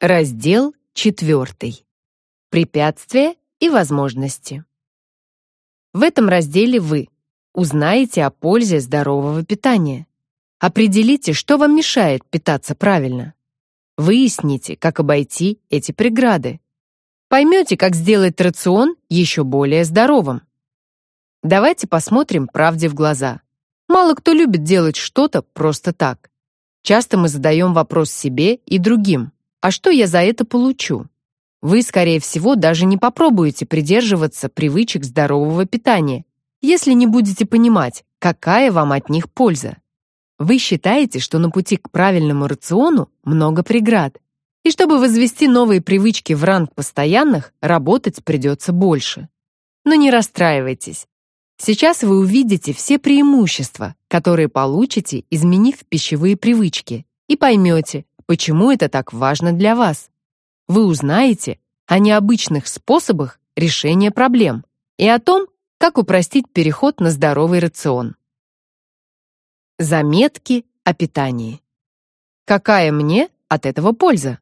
Раздел 4. Препятствия и возможности. В этом разделе вы узнаете о пользе здорового питания. Определите, что вам мешает питаться правильно. Выясните, как обойти эти преграды. Поймете, как сделать рацион еще более здоровым. Давайте посмотрим правде в глаза. Мало кто любит делать что-то просто так. Часто мы задаем вопрос себе и другим. А что я за это получу? Вы, скорее всего, даже не попробуете придерживаться привычек здорового питания, если не будете понимать, какая вам от них польза. Вы считаете, что на пути к правильному рациону много преград, и чтобы возвести новые привычки в ранг постоянных, работать придется больше. Но не расстраивайтесь. Сейчас вы увидите все преимущества, которые получите, изменив пищевые привычки, и поймете, почему это так важно для вас. Вы узнаете о необычных способах решения проблем и о том, как упростить переход на здоровый рацион. Заметки о питании. Какая мне от этого польза?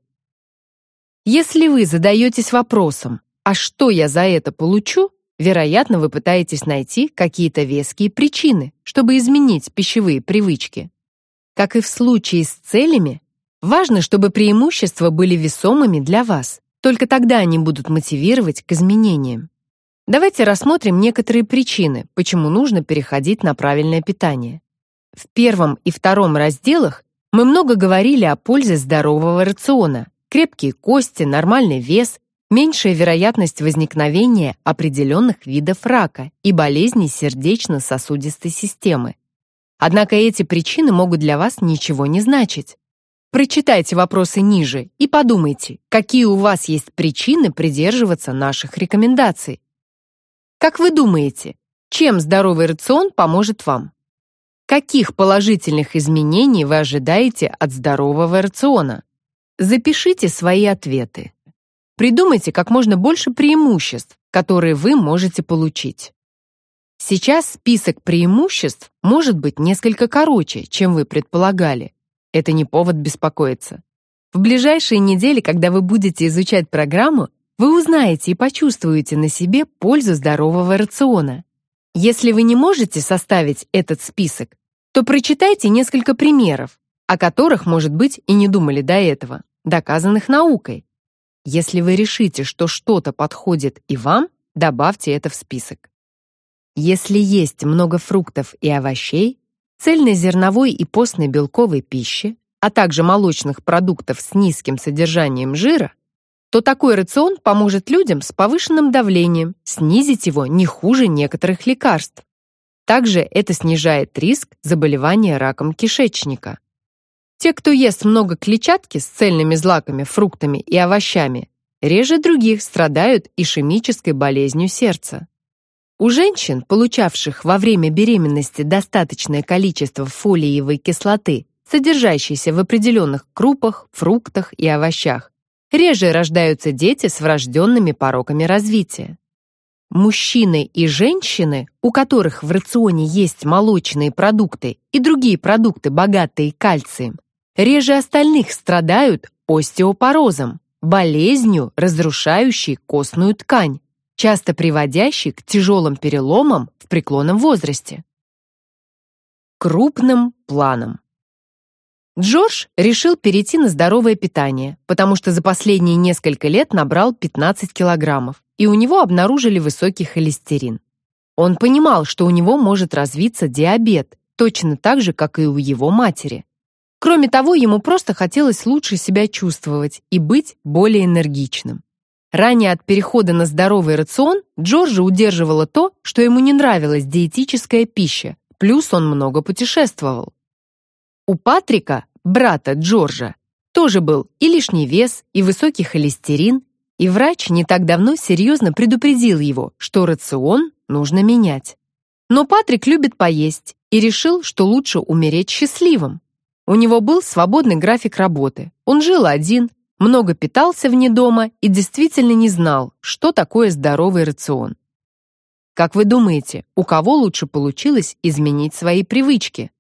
Если вы задаетесь вопросом, а что я за это получу, вероятно, вы пытаетесь найти какие-то веские причины, чтобы изменить пищевые привычки. Как и в случае с целями, Важно, чтобы преимущества были весомыми для вас. Только тогда они будут мотивировать к изменениям. Давайте рассмотрим некоторые причины, почему нужно переходить на правильное питание. В первом и втором разделах мы много говорили о пользе здорового рациона. Крепкие кости, нормальный вес, меньшая вероятность возникновения определенных видов рака и болезней сердечно-сосудистой системы. Однако эти причины могут для вас ничего не значить. Прочитайте вопросы ниже и подумайте, какие у вас есть причины придерживаться наших рекомендаций. Как вы думаете, чем здоровый рацион поможет вам? Каких положительных изменений вы ожидаете от здорового рациона? Запишите свои ответы. Придумайте как можно больше преимуществ, которые вы можете получить. Сейчас список преимуществ может быть несколько короче, чем вы предполагали. Это не повод беспокоиться. В ближайшие недели, когда вы будете изучать программу, вы узнаете и почувствуете на себе пользу здорового рациона. Если вы не можете составить этот список, то прочитайте несколько примеров, о которых, может быть, и не думали до этого, доказанных наукой. Если вы решите, что что-то подходит и вам, добавьте это в список. Если есть много фруктов и овощей, цельнозерновой и постной белковой пищи, а также молочных продуктов с низким содержанием жира, то такой рацион поможет людям с повышенным давлением снизить его не хуже некоторых лекарств. Также это снижает риск заболевания раком кишечника. Те, кто ест много клетчатки с цельными злаками, фруктами и овощами, реже других страдают ишемической болезнью сердца. У женщин, получавших во время беременности достаточное количество фолиевой кислоты, содержащейся в определенных крупах, фруктах и овощах, реже рождаются дети с врожденными пороками развития. Мужчины и женщины, у которых в рационе есть молочные продукты и другие продукты, богатые кальцием, реже остальных страдают остеопорозом, болезнью, разрушающей костную ткань часто приводящий к тяжелым переломам в преклонном возрасте. Крупным планом. Джордж решил перейти на здоровое питание, потому что за последние несколько лет набрал 15 килограммов, и у него обнаружили высокий холестерин. Он понимал, что у него может развиться диабет, точно так же, как и у его матери. Кроме того, ему просто хотелось лучше себя чувствовать и быть более энергичным. Ранее от перехода на здоровый рацион Джорджа удерживало то, что ему не нравилась диетическая пища, плюс он много путешествовал. У Патрика, брата Джорджа, тоже был и лишний вес, и высокий холестерин, и врач не так давно серьезно предупредил его, что рацион нужно менять. Но Патрик любит поесть и решил, что лучше умереть счастливым. У него был свободный график работы. Он жил один, много питался вне дома и действительно не знал, что такое здоровый рацион. Как вы думаете, у кого лучше получилось изменить свои привычки?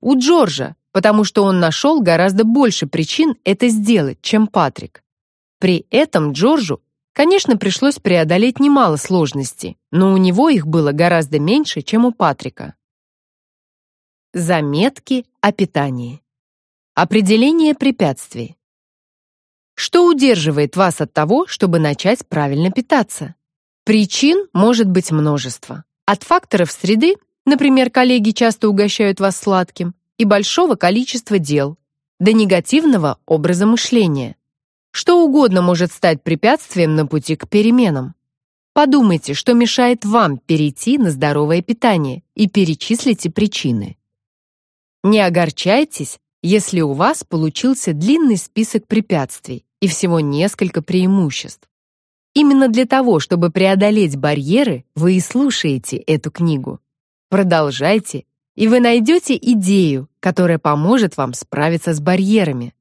У Джорджа, потому что он нашел гораздо больше причин это сделать, чем Патрик. При этом Джорджу, конечно, пришлось преодолеть немало сложностей, но у него их было гораздо меньше, чем у Патрика. Заметки о питании. Определение препятствий. Что удерживает вас от того, чтобы начать правильно питаться? Причин может быть множество. От факторов среды, например, коллеги часто угощают вас сладким, и большого количества дел, до негативного образа мышления. Что угодно может стать препятствием на пути к переменам. Подумайте, что мешает вам перейти на здоровое питание и перечислите причины. Не огорчайтесь, если у вас получился длинный список препятствий и всего несколько преимуществ. Именно для того, чтобы преодолеть барьеры, вы и слушаете эту книгу. Продолжайте, и вы найдете идею, которая поможет вам справиться с барьерами.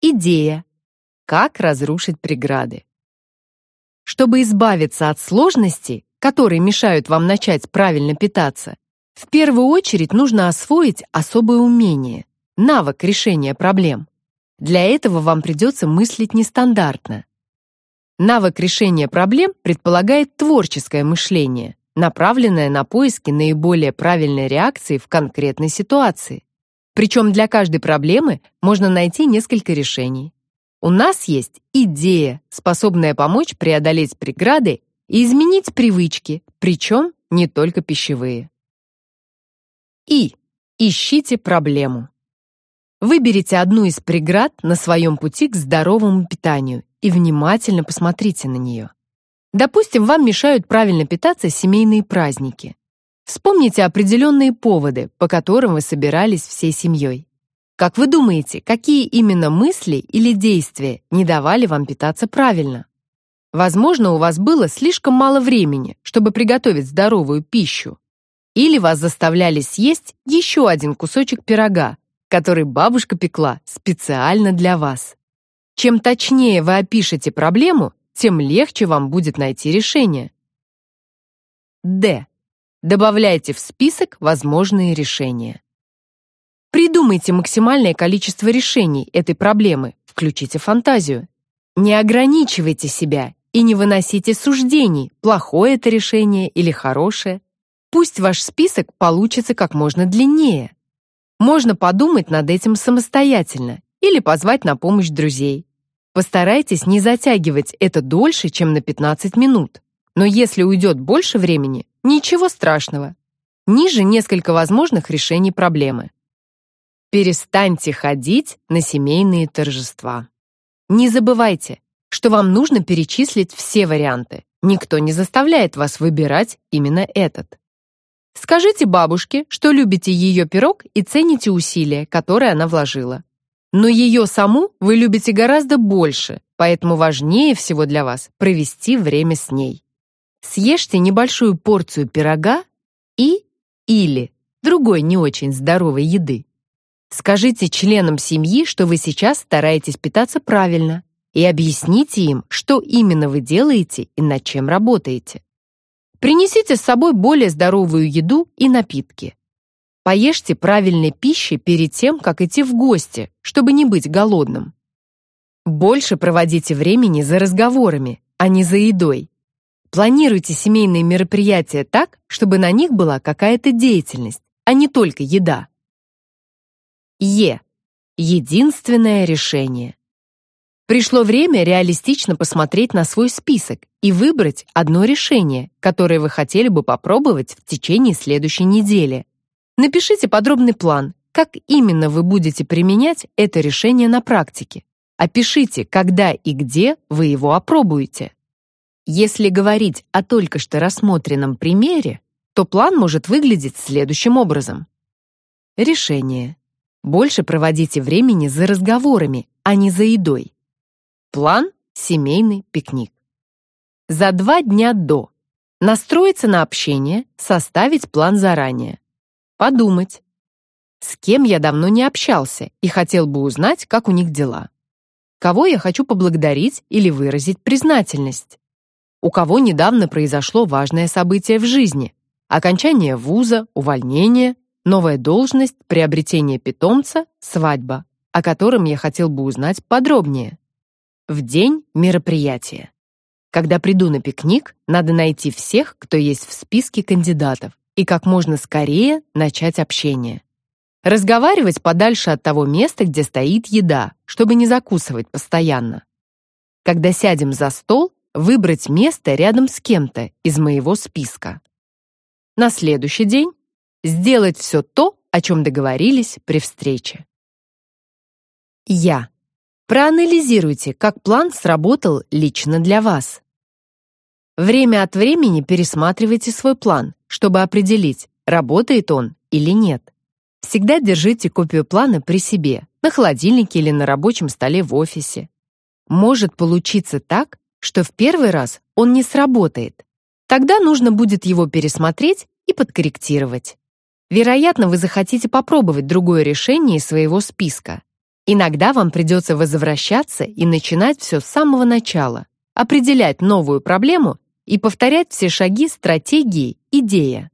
Идея. Как разрушить преграды. Чтобы избавиться от сложностей, которые мешают вам начать правильно питаться, в первую очередь нужно освоить особое умение, навык решения проблем. Для этого вам придется мыслить нестандартно. Навык решения проблем предполагает творческое мышление, направленное на поиски наиболее правильной реакции в конкретной ситуации. Причем для каждой проблемы можно найти несколько решений. У нас есть идея, способная помочь преодолеть преграды и изменить привычки, причем не только пищевые. И. Ищите проблему. Выберите одну из преград на своем пути к здоровому питанию и внимательно посмотрите на нее. Допустим, вам мешают правильно питаться семейные праздники. Вспомните определенные поводы, по которым вы собирались всей семьей. Как вы думаете, какие именно мысли или действия не давали вам питаться правильно? Возможно, у вас было слишком мало времени, чтобы приготовить здоровую пищу, или вас заставляли съесть еще один кусочек пирога, который бабушка пекла специально для вас. Чем точнее вы опишете проблему, тем легче вам будет найти решение. Д. Добавляйте в список возможные решения. Придумайте максимальное количество решений этой проблемы, включите фантазию. Не ограничивайте себя и не выносите суждений, плохое это решение или хорошее. Пусть ваш список получится как можно длиннее. Можно подумать над этим самостоятельно или позвать на помощь друзей. Постарайтесь не затягивать это дольше, чем на 15 минут. Но если уйдет больше времени, ничего страшного. Ниже несколько возможных решений проблемы. Перестаньте ходить на семейные торжества. Не забывайте, что вам нужно перечислить все варианты. Никто не заставляет вас выбирать именно этот. Скажите бабушке, что любите ее пирог и цените усилия, которые она вложила. Но ее саму вы любите гораздо больше, поэтому важнее всего для вас провести время с ней. Съешьте небольшую порцию пирога и или другой не очень здоровой еды. Скажите членам семьи, что вы сейчас стараетесь питаться правильно, и объясните им, что именно вы делаете и над чем работаете. Принесите с собой более здоровую еду и напитки. Поешьте правильной пищи перед тем, как идти в гости, чтобы не быть голодным. Больше проводите времени за разговорами, а не за едой. Планируйте семейные мероприятия так, чтобы на них была какая-то деятельность, а не только еда. Е. Единственное решение. Пришло время реалистично посмотреть на свой список и выбрать одно решение, которое вы хотели бы попробовать в течение следующей недели. Напишите подробный план, как именно вы будете применять это решение на практике. Опишите, когда и где вы его опробуете. Если говорить о только что рассмотренном примере, то план может выглядеть следующим образом. Решение. Больше проводите времени за разговорами, а не за едой. План – семейный пикник. За два дня до. Настроиться на общение, составить план заранее. Подумать. С кем я давно не общался и хотел бы узнать, как у них дела. Кого я хочу поблагодарить или выразить признательность. У кого недавно произошло важное событие в жизни. Окончание вуза, увольнение, новая должность, приобретение питомца, свадьба, о котором я хотел бы узнать подробнее. В день мероприятия. Когда приду на пикник, надо найти всех, кто есть в списке кандидатов, и как можно скорее начать общение. Разговаривать подальше от того места, где стоит еда, чтобы не закусывать постоянно. Когда сядем за стол, выбрать место рядом с кем-то из моего списка. На следующий день сделать все то, о чем договорились при встрече. Я. Проанализируйте, как план сработал лично для вас. Время от времени пересматривайте свой план, чтобы определить, работает он или нет. Всегда держите копию плана при себе, на холодильнике или на рабочем столе в офисе. Может получиться так, что в первый раз он не сработает. Тогда нужно будет его пересмотреть и подкорректировать. Вероятно, вы захотите попробовать другое решение своего списка. Иногда вам придется возвращаться и начинать все с самого начала, определять новую проблему и повторять все шаги стратегии, идея.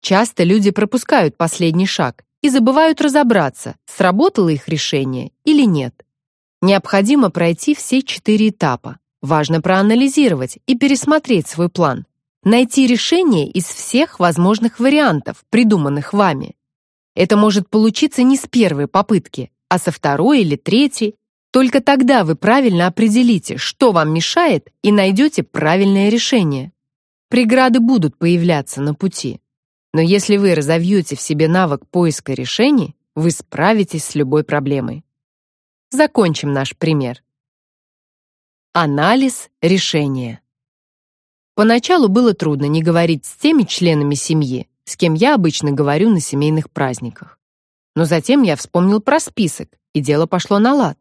Часто люди пропускают последний шаг и забывают разобраться, сработало их решение или нет. Необходимо пройти все четыре этапа. Важно проанализировать и пересмотреть свой план, найти решение из всех возможных вариантов, придуманных вами. Это может получиться не с первой попытки, а со второй или третьей. Только тогда вы правильно определите, что вам мешает, и найдете правильное решение. Преграды будут появляться на пути. Но если вы разовьете в себе навык поиска решений, вы справитесь с любой проблемой. Закончим наш пример. Анализ решения. Поначалу было трудно не говорить с теми членами семьи, с кем я обычно говорю на семейных праздниках. Но затем я вспомнил про список, и дело пошло на лад.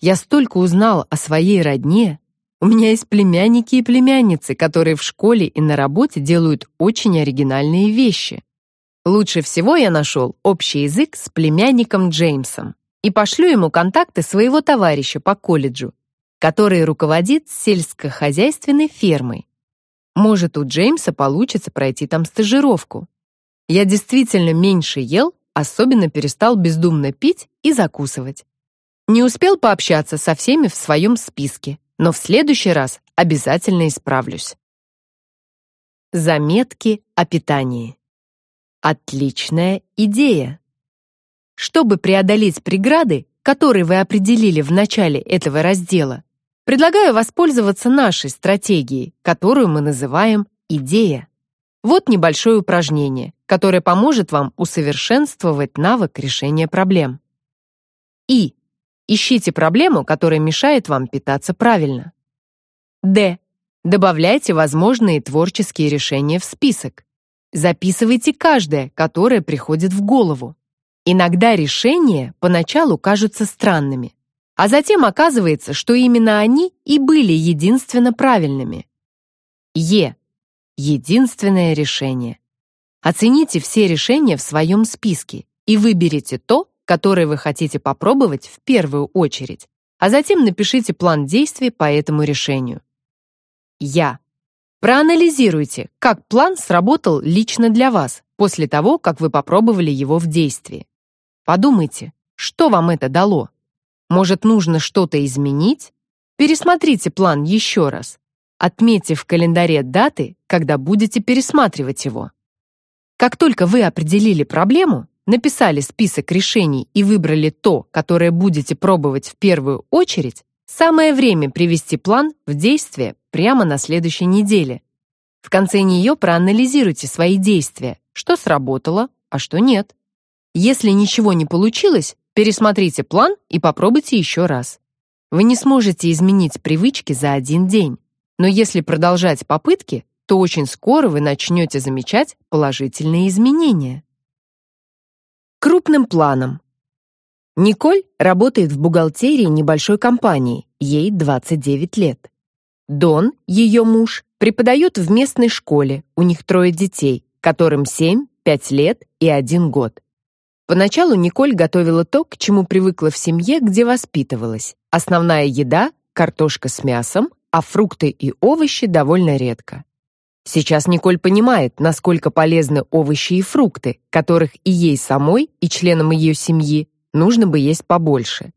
Я столько узнал о своей родне. У меня есть племянники и племянницы, которые в школе и на работе делают очень оригинальные вещи. Лучше всего я нашел общий язык с племянником Джеймсом и пошлю ему контакты своего товарища по колледжу, который руководит сельскохозяйственной фермой. Может, у Джеймса получится пройти там стажировку. Я действительно меньше ел особенно перестал бездумно пить и закусывать. Не успел пообщаться со всеми в своем списке, но в следующий раз обязательно исправлюсь. Заметки о питании. Отличная идея. Чтобы преодолеть преграды, которые вы определили в начале этого раздела, предлагаю воспользоваться нашей стратегией, которую мы называем «идея». Вот небольшое упражнение, которое поможет вам усовершенствовать навык решения проблем. И. Ищите проблему, которая мешает вам питаться правильно. Д. Добавляйте возможные творческие решения в список. Записывайте каждое, которое приходит в голову. Иногда решения поначалу кажутся странными, а затем оказывается, что именно они и были единственно правильными. Е. Единственное решение. Оцените все решения в своем списке и выберите то, которое вы хотите попробовать в первую очередь, а затем напишите план действий по этому решению. Я. Проанализируйте, как план сработал лично для вас после того, как вы попробовали его в действии. Подумайте, что вам это дало? Может, нужно что-то изменить? Пересмотрите план еще раз. Отметьте в календаре даты, когда будете пересматривать его. Как только вы определили проблему, написали список решений и выбрали то, которое будете пробовать в первую очередь, самое время привести план в действие прямо на следующей неделе. В конце нее проанализируйте свои действия, что сработало, а что нет. Если ничего не получилось, пересмотрите план и попробуйте еще раз. Вы не сможете изменить привычки за один день. Но если продолжать попытки, то очень скоро вы начнете замечать положительные изменения. Крупным планом. Николь работает в бухгалтерии небольшой компании, ей 29 лет. Дон, ее муж, преподает в местной школе, у них трое детей, которым 7, 5 лет и 1 год. Поначалу Николь готовила то, к чему привыкла в семье, где воспитывалась. Основная еда – картошка с мясом, а фрукты и овощи довольно редко. Сейчас Николь понимает, насколько полезны овощи и фрукты, которых и ей самой, и членам ее семьи нужно бы есть побольше.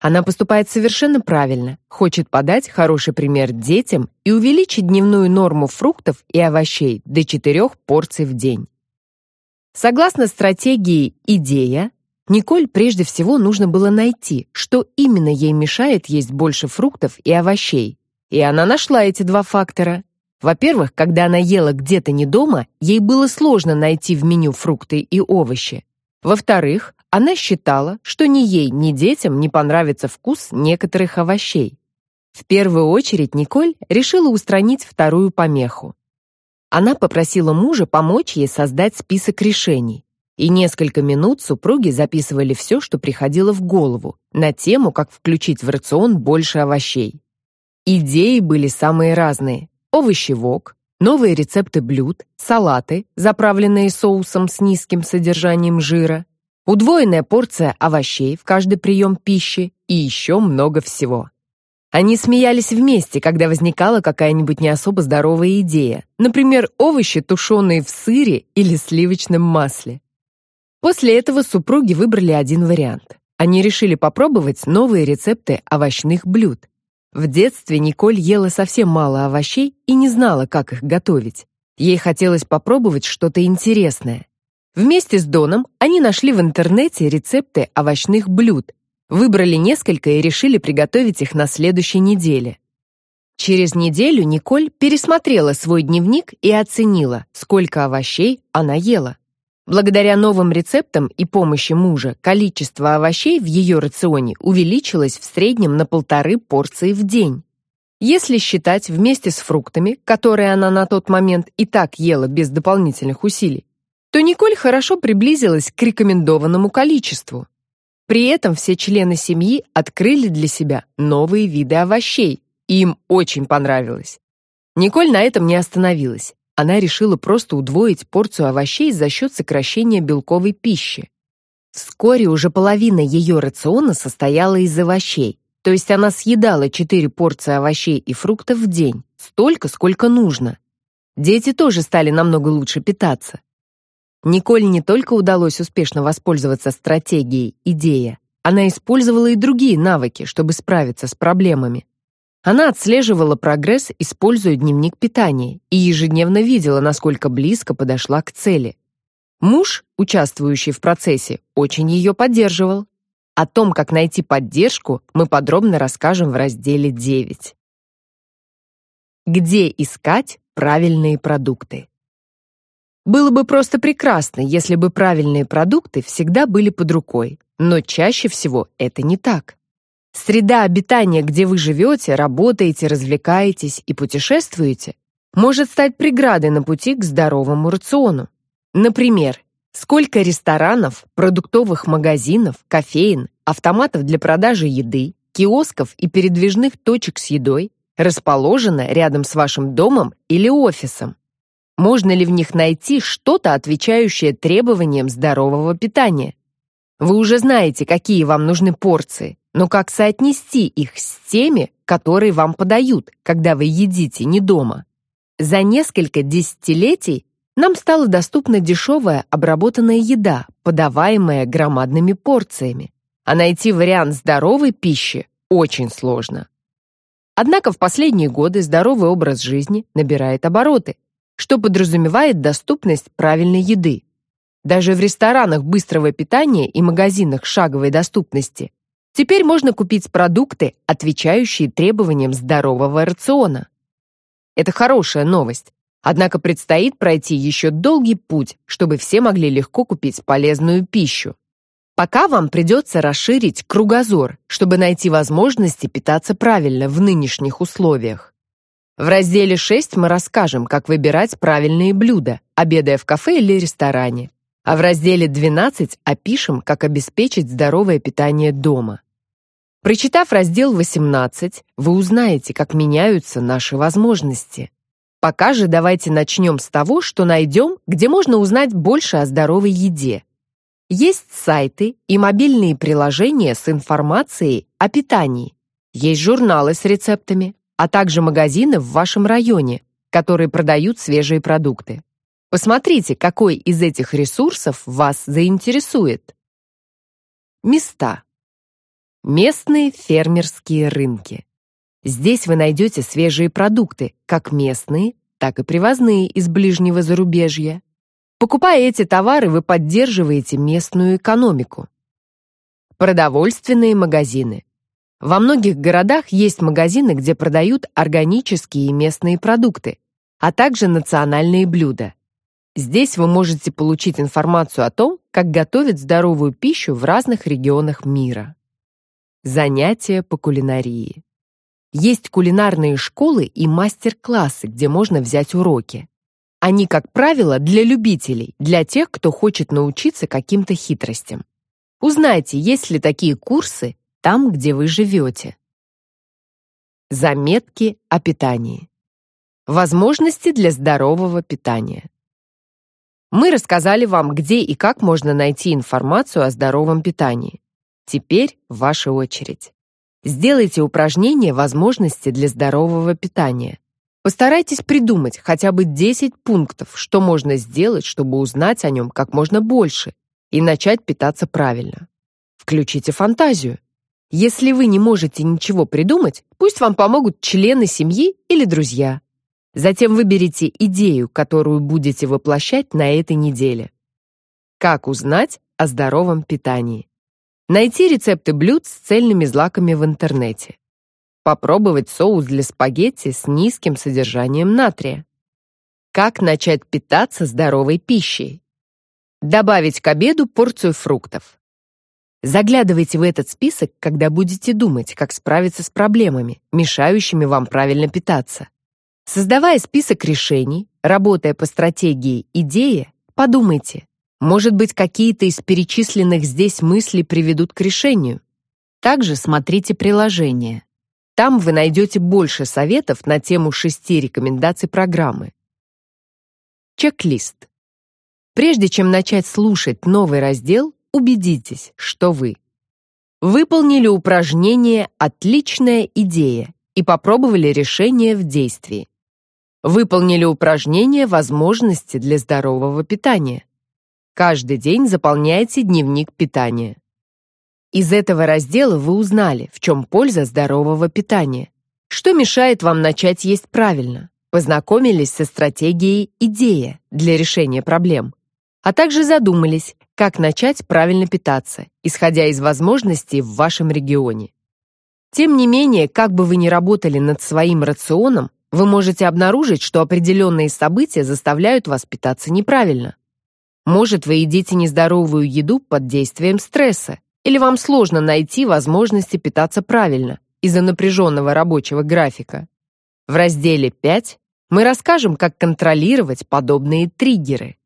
Она поступает совершенно правильно, хочет подать хороший пример детям и увеличить дневную норму фруктов и овощей до 4 порций в день. Согласно стратегии «Идея», Николь прежде всего нужно было найти, что именно ей мешает есть больше фруктов и овощей. И она нашла эти два фактора. Во-первых, когда она ела где-то не дома, ей было сложно найти в меню фрукты и овощи. Во-вторых, она считала, что ни ей, ни детям не понравится вкус некоторых овощей. В первую очередь Николь решила устранить вторую помеху. Она попросила мужа помочь ей создать список решений. И несколько минут супруги записывали все, что приходило в голову, на тему, как включить в рацион больше овощей. Идеи были самые разные. Овощевок, новые рецепты блюд, салаты, заправленные соусом с низким содержанием жира, удвоенная порция овощей в каждый прием пищи и еще много всего. Они смеялись вместе, когда возникала какая-нибудь не особо здоровая идея, например, овощи, тушеные в сыре или сливочном масле. После этого супруги выбрали один вариант. Они решили попробовать новые рецепты овощных блюд. В детстве Николь ела совсем мало овощей и не знала, как их готовить. Ей хотелось попробовать что-то интересное. Вместе с Доном они нашли в интернете рецепты овощных блюд, выбрали несколько и решили приготовить их на следующей неделе. Через неделю Николь пересмотрела свой дневник и оценила, сколько овощей она ела. Благодаря новым рецептам и помощи мужа количество овощей в ее рационе увеличилось в среднем на полторы порции в день. Если считать вместе с фруктами, которые она на тот момент и так ела без дополнительных усилий, то Николь хорошо приблизилась к рекомендованному количеству. При этом все члены семьи открыли для себя новые виды овощей, и им очень понравилось. Николь на этом не остановилась. Она решила просто удвоить порцию овощей за счет сокращения белковой пищи. Вскоре уже половина ее рациона состояла из овощей, то есть она съедала 4 порции овощей и фруктов в день, столько, сколько нужно. Дети тоже стали намного лучше питаться. Николь не только удалось успешно воспользоваться стратегией «идея», она использовала и другие навыки, чтобы справиться с проблемами. Она отслеживала прогресс, используя дневник питания, и ежедневно видела, насколько близко подошла к цели. Муж, участвующий в процессе, очень ее поддерживал. О том, как найти поддержку, мы подробно расскажем в разделе 9. Где искать правильные продукты? Было бы просто прекрасно, если бы правильные продукты всегда были под рукой, но чаще всего это не так. Среда обитания, где вы живете, работаете, развлекаетесь и путешествуете, может стать преградой на пути к здоровому рациону. Например, сколько ресторанов, продуктовых магазинов, кофеин, автоматов для продажи еды, киосков и передвижных точек с едой расположено рядом с вашим домом или офисом. Можно ли в них найти что-то, отвечающее требованиям здорового питания? Вы уже знаете, какие вам нужны порции, но как соотнести их с теми, которые вам подают, когда вы едите не дома? За несколько десятилетий нам стала доступна дешевая обработанная еда, подаваемая громадными порциями. А найти вариант здоровой пищи очень сложно. Однако в последние годы здоровый образ жизни набирает обороты, что подразумевает доступность правильной еды. Даже в ресторанах быстрого питания и магазинах шаговой доступности теперь можно купить продукты, отвечающие требованиям здорового рациона. Это хорошая новость. Однако предстоит пройти еще долгий путь, чтобы все могли легко купить полезную пищу. Пока вам придется расширить кругозор, чтобы найти возможности питаться правильно в нынешних условиях. В разделе 6 мы расскажем, как выбирать правильные блюда, обедая в кафе или ресторане. А в разделе 12 опишем, как обеспечить здоровое питание дома. Прочитав раздел 18, вы узнаете, как меняются наши возможности. Пока же давайте начнем с того, что найдем, где можно узнать больше о здоровой еде. Есть сайты и мобильные приложения с информацией о питании. Есть журналы с рецептами, а также магазины в вашем районе, которые продают свежие продукты. Посмотрите, какой из этих ресурсов вас заинтересует. Места. Местные фермерские рынки. Здесь вы найдете свежие продукты, как местные, так и привозные из ближнего зарубежья. Покупая эти товары, вы поддерживаете местную экономику. Продовольственные магазины. Во многих городах есть магазины, где продают органические и местные продукты, а также национальные блюда. Здесь вы можете получить информацию о том, как готовить здоровую пищу в разных регионах мира. Занятия по кулинарии. Есть кулинарные школы и мастер-классы, где можно взять уроки. Они, как правило, для любителей, для тех, кто хочет научиться каким-то хитростям. Узнайте, есть ли такие курсы там, где вы живете. Заметки о питании. Возможности для здорового питания. Мы рассказали вам, где и как можно найти информацию о здоровом питании. Теперь ваша очередь. Сделайте упражнение возможности для здорового питания. Постарайтесь придумать хотя бы 10 пунктов, что можно сделать, чтобы узнать о нем как можно больше и начать питаться правильно. Включите фантазию. Если вы не можете ничего придумать, пусть вам помогут члены семьи или друзья. Затем выберите идею, которую будете воплощать на этой неделе. Как узнать о здоровом питании? Найти рецепты блюд с цельными злаками в интернете. Попробовать соус для спагетти с низким содержанием натрия. Как начать питаться здоровой пищей? Добавить к обеду порцию фруктов. Заглядывайте в этот список, когда будете думать, как справиться с проблемами, мешающими вам правильно питаться. Создавая список решений, работая по стратегии «идея», подумайте, может быть, какие-то из перечисленных здесь мыслей приведут к решению. Также смотрите приложение. Там вы найдете больше советов на тему шести рекомендаций программы. Чек-лист. Прежде чем начать слушать новый раздел, убедитесь, что вы выполнили упражнение «Отличная идея» и попробовали решение в действии. Выполнили упражнение «Возможности для здорового питания». Каждый день заполняйте дневник питания. Из этого раздела вы узнали, в чем польза здорового питания. Что мешает вам начать есть правильно? Познакомились со стратегией «Идея» для решения проблем. А также задумались, как начать правильно питаться, исходя из возможностей в вашем регионе. Тем не менее, как бы вы ни работали над своим рационом, вы можете обнаружить, что определенные события заставляют вас питаться неправильно. Может, вы едите нездоровую еду под действием стресса, или вам сложно найти возможности питаться правильно из-за напряженного рабочего графика. В разделе 5 мы расскажем, как контролировать подобные триггеры.